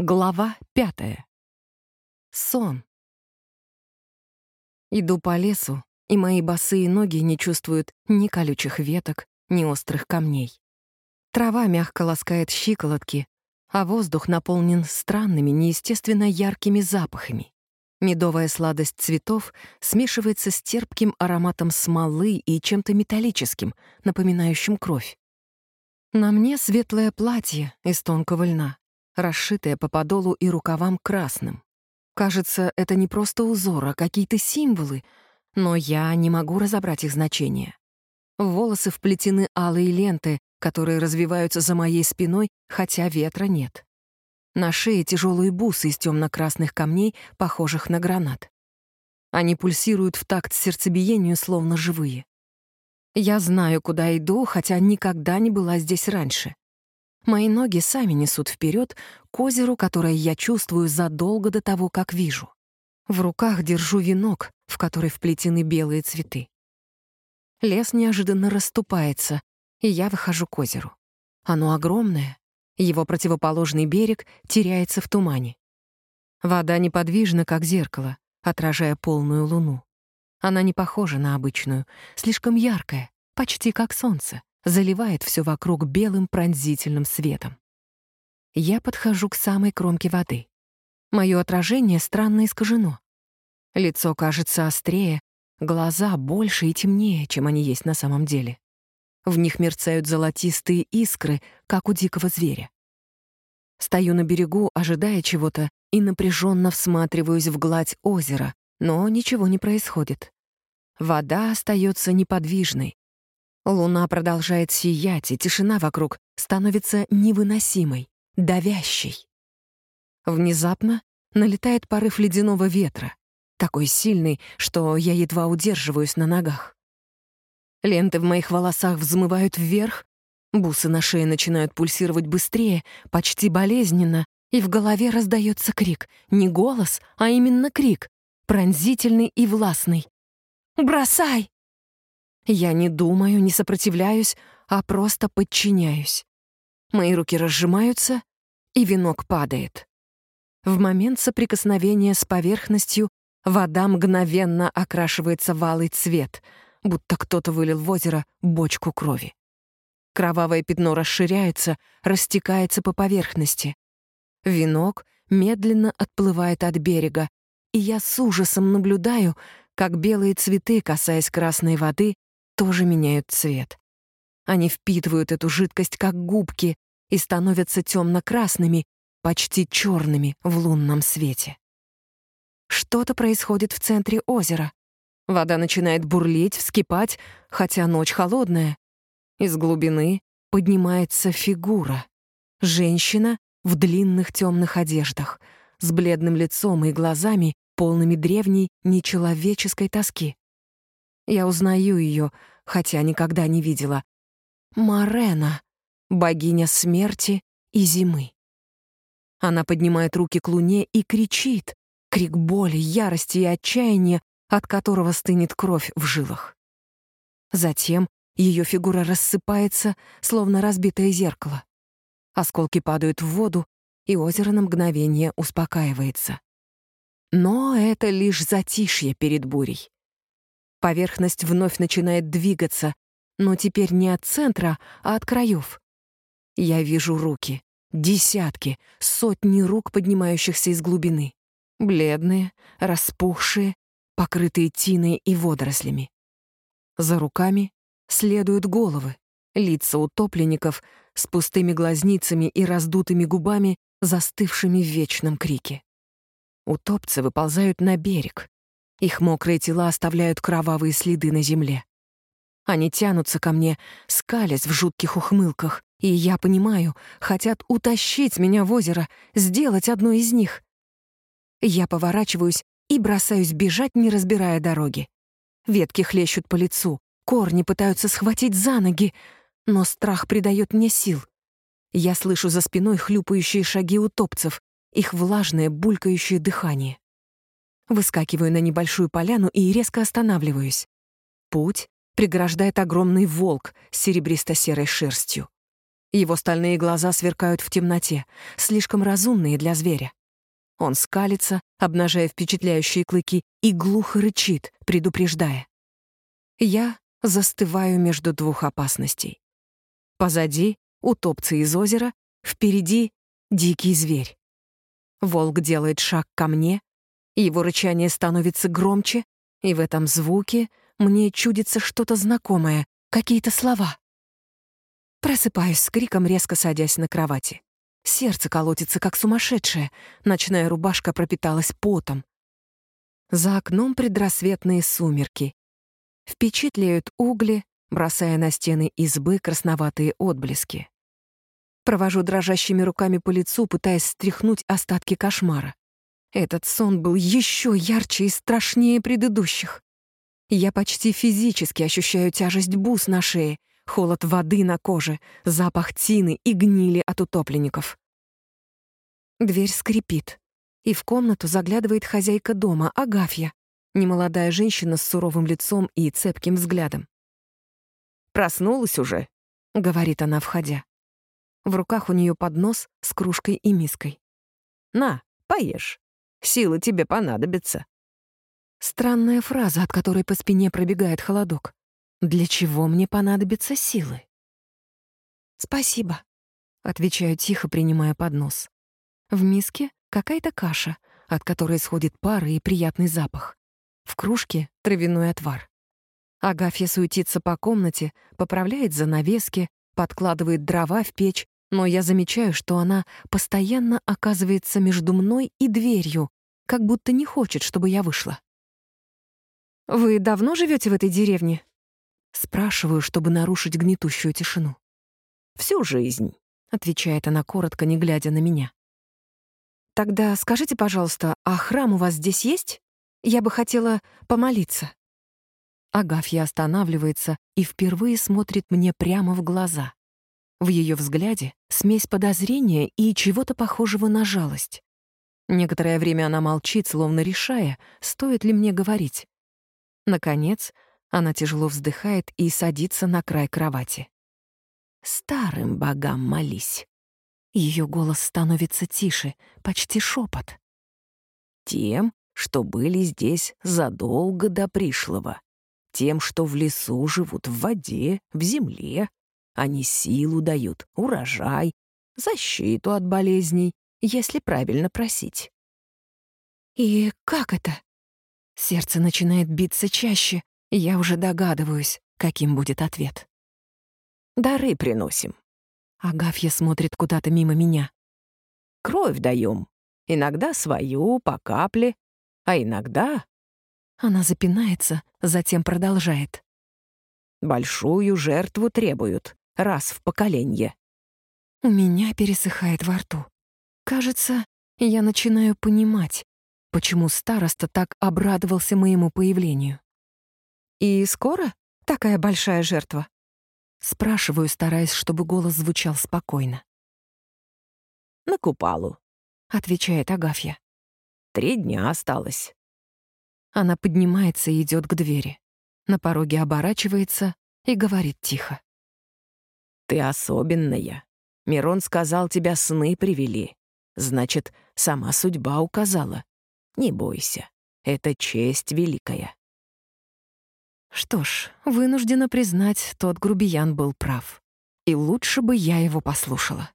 Глава пятая. Сон. Иду по лесу, и мои босые ноги не чувствуют ни колючих веток, ни острых камней. Трава мягко ласкает щиколотки, а воздух наполнен странными, неестественно яркими запахами. Медовая сладость цветов смешивается с терпким ароматом смолы и чем-то металлическим, напоминающим кровь. На мне светлое платье из тонкого льна, расшитая по подолу и рукавам красным. Кажется, это не просто узор, а какие-то символы, но я не могу разобрать их значение. В волосы вплетены алые ленты, которые развиваются за моей спиной, хотя ветра нет. На шее тяжелые бусы из темно-красных камней, похожих на гранат. Они пульсируют в такт сердцебиению, словно живые. Я знаю, куда иду, хотя никогда не была здесь раньше. Мои ноги сами несут вперед к озеру, которое я чувствую задолго до того, как вижу. В руках держу венок, в который вплетены белые цветы. Лес неожиданно расступается, и я выхожу к озеру. Оно огромное, его противоположный берег теряется в тумане. Вода неподвижна, как зеркало, отражая полную луну. Она не похожа на обычную, слишком яркая, почти как солнце заливает все вокруг белым пронзительным светом. Я подхожу к самой кромке воды. Мое отражение странно искажено. Лицо кажется острее, глаза больше и темнее, чем они есть на самом деле. В них мерцают золотистые искры, как у дикого зверя. Стою на берегу, ожидая чего-то, и напряженно всматриваюсь в гладь озера, но ничего не происходит. Вода остается неподвижной, Луна продолжает сиять, и тишина вокруг становится невыносимой, давящей. Внезапно налетает порыв ледяного ветра, такой сильный, что я едва удерживаюсь на ногах. Ленты в моих волосах взмывают вверх, бусы на шее начинают пульсировать быстрее, почти болезненно, и в голове раздается крик. Не голос, а именно крик, пронзительный и властный. «Бросай!» Я не думаю, не сопротивляюсь, а просто подчиняюсь. Мои руки разжимаются, и венок падает. В момент соприкосновения с поверхностью вода мгновенно окрашивается в алый цвет, будто кто-то вылил в озеро бочку крови. Кровавое пятно расширяется, растекается по поверхности. Венок медленно отплывает от берега, и я с ужасом наблюдаю, как белые цветы, касаясь красной воды, тоже меняют цвет. Они впитывают эту жидкость как губки и становятся темно-красными, почти черными в лунном свете. Что-то происходит в центре озера. Вода начинает бурлить, вскипать, хотя ночь холодная. Из глубины поднимается фигура. Женщина в длинных темных одеждах, с бледным лицом и глазами, полными древней нечеловеческой тоски. Я узнаю ее, хотя никогда не видела. Марена, богиня смерти и зимы. Она поднимает руки к луне и кричит, крик боли, ярости и отчаяния, от которого стынет кровь в жилах. Затем ее фигура рассыпается, словно разбитое зеркало. Осколки падают в воду, и озеро на мгновение успокаивается. Но это лишь затишье перед бурей. Поверхность вновь начинает двигаться, но теперь не от центра, а от краев. Я вижу руки. Десятки, сотни рук, поднимающихся из глубины. Бледные, распухшие, покрытые тиной и водорослями. За руками следуют головы, лица утопленников с пустыми глазницами и раздутыми губами, застывшими в вечном крике. Утопцы выползают на берег, их мокрые тела оставляют кровавые следы на земле. Они тянутся ко мне, скалясь в жутких ухмылках, и я понимаю, хотят утащить меня в озеро, сделать одну из них. Я поворачиваюсь и бросаюсь бежать, не разбирая дороги. Ветки хлещут по лицу, корни пытаются схватить за ноги, но страх придает мне сил. Я слышу за спиной хлюпающие шаги утопцев, их влажное, булькающее дыхание. Выскакиваю на небольшую поляну и резко останавливаюсь. Путь преграждает огромный волк с серебристо-серой шерстью. Его стальные глаза сверкают в темноте, слишком разумные для зверя. Он скалится, обнажая впечатляющие клыки, и глухо рычит, предупреждая. Я застываю между двух опасностей. Позади — утопцы из озера, впереди — дикий зверь. Волк делает шаг ко мне, его рычание становится громче, и в этом звуке мне чудится что-то знакомое, какие-то слова. Просыпаюсь с криком, резко садясь на кровати. Сердце колотится, как сумасшедшее. Ночная рубашка пропиталась потом. За окном предрассветные сумерки. Впечатляют угли, бросая на стены избы красноватые отблески. Провожу дрожащими руками по лицу, пытаясь стряхнуть остатки кошмара. Этот сон был еще ярче и страшнее предыдущих. Я почти физически ощущаю тяжесть бус на шее, холод воды на коже, запах тины и гнили от утопленников. Дверь скрипит, и в комнату заглядывает хозяйка дома, Агафья, немолодая женщина с суровым лицом и цепким взглядом. «Проснулась уже», — говорит она, входя. В руках у нее поднос с кружкой и миской. «На, поешь. Силы тебе понадобятся». Странная фраза, от которой по спине пробегает холодок. Для чего мне понадобятся силы? «Спасибо», — отвечаю тихо, принимая поднос. В миске какая-то каша, от которой сходит пар и приятный запах. В кружке — травяной отвар. Агафья суетится по комнате, поправляет занавески, подкладывает дрова в печь, но я замечаю, что она постоянно оказывается между мной и дверью, как будто не хочет, чтобы я вышла. «Вы давно живете в этой деревне?» Спрашиваю, чтобы нарушить гнетущую тишину. «Всю жизнь», — отвечает она коротко, не глядя на меня. «Тогда скажите, пожалуйста, а храм у вас здесь есть? Я бы хотела помолиться». Агафья останавливается и впервые смотрит мне прямо в глаза. В ее взгляде смесь подозрения и чего-то похожего на жалость. Некоторое время она молчит, словно решая, стоит ли мне говорить. Наконец, она тяжело вздыхает и садится на край кровати. «Старым богам молись». Ее голос становится тише, почти шепот. «Тем, что были здесь задолго до пришлого. Тем, что в лесу живут в воде, в земле. Они силу дают, урожай, защиту от болезней, если правильно просить». «И как это?» Сердце начинает биться чаще, я уже догадываюсь, каким будет ответ. «Дары приносим». Агафья смотрит куда-то мимо меня. «Кровь даем. Иногда свою, по капле, а иногда...» Она запинается, затем продолжает. «Большую жертву требуют, раз в поколенье». У меня пересыхает во рту. Кажется, я начинаю понимать, почему староста так обрадовался моему появлению. «И скоро такая большая жертва?» Спрашиваю, стараясь, чтобы голос звучал спокойно. «На Купалу», — отвечает Агафья. «Три дня осталось». Она поднимается и идет к двери. На пороге оборачивается и говорит тихо. «Ты особенная. Мирон сказал, тебя сны привели. Значит, сама судьба указала. Не бойся, это честь великая». Что ж, вынуждена признать, тот грубиян был прав. И лучше бы я его послушала.